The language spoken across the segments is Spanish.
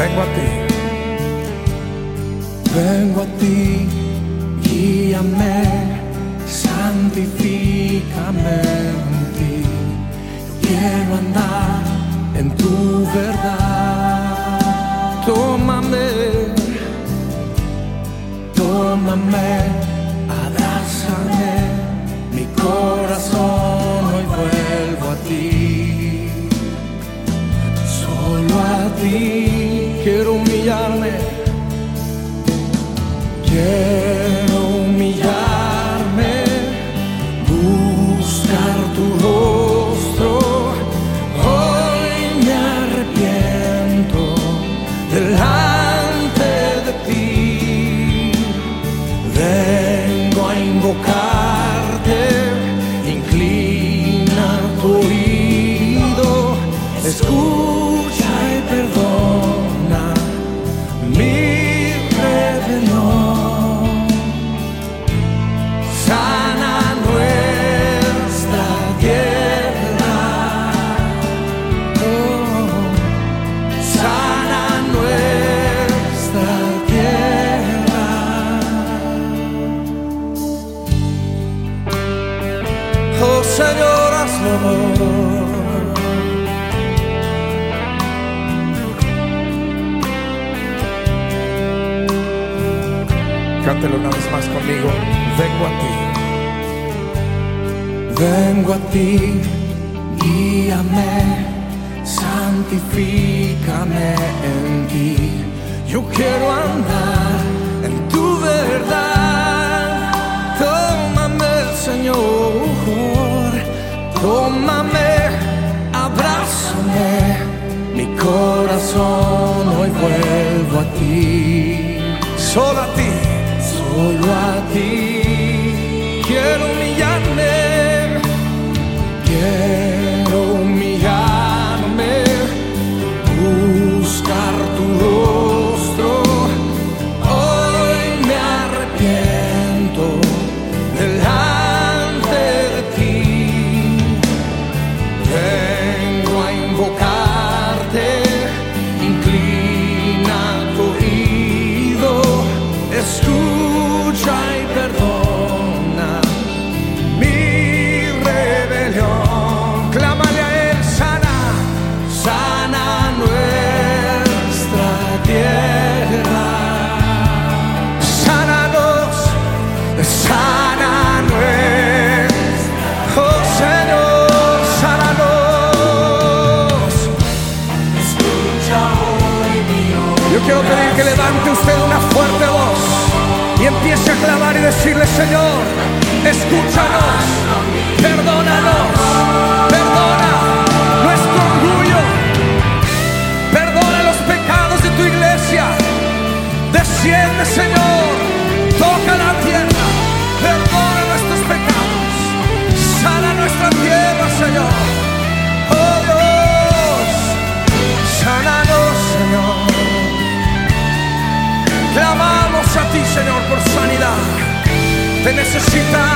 Vengo a ti. Vengo a ti, guíame, santifícame en ti. Quiero andar en tu verdad. Tómame, tómame, abrázame, mi corazón hoy vuelvo a ti. Solo a ti quiero humillarme. Quiero humillarme, buscar tu rostro. Hoy me arrepiento delante de ti. Vengo a invocarte, inclina tu oído, escucha Cántelo una vez más conmigo. Vengo a ti. Vengo a ti, guíame, santifícame en ti. Yo quiero andar en tu verdad. Tómame, Señor, tómame, abrázame. Mi corazón hoy vuelvo a ti. Solo a ti, solo a ti. Quiero humillarme. Quiero quiero pedir que levante usted una fuerte voz y empiece a clamar y decirle, Señor, escúchanos, perdónanos, Señor. Oh Dios, sánanos, Señor. Clamamos a ti, Señor, por sanidad. Te necesitamos.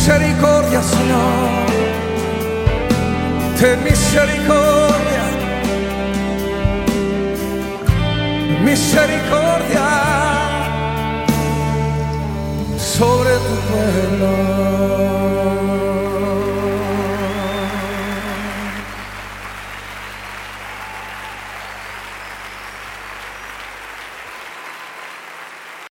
Misericordia, Señor. Ten misericordia. Misericordia sobre tu pueblo.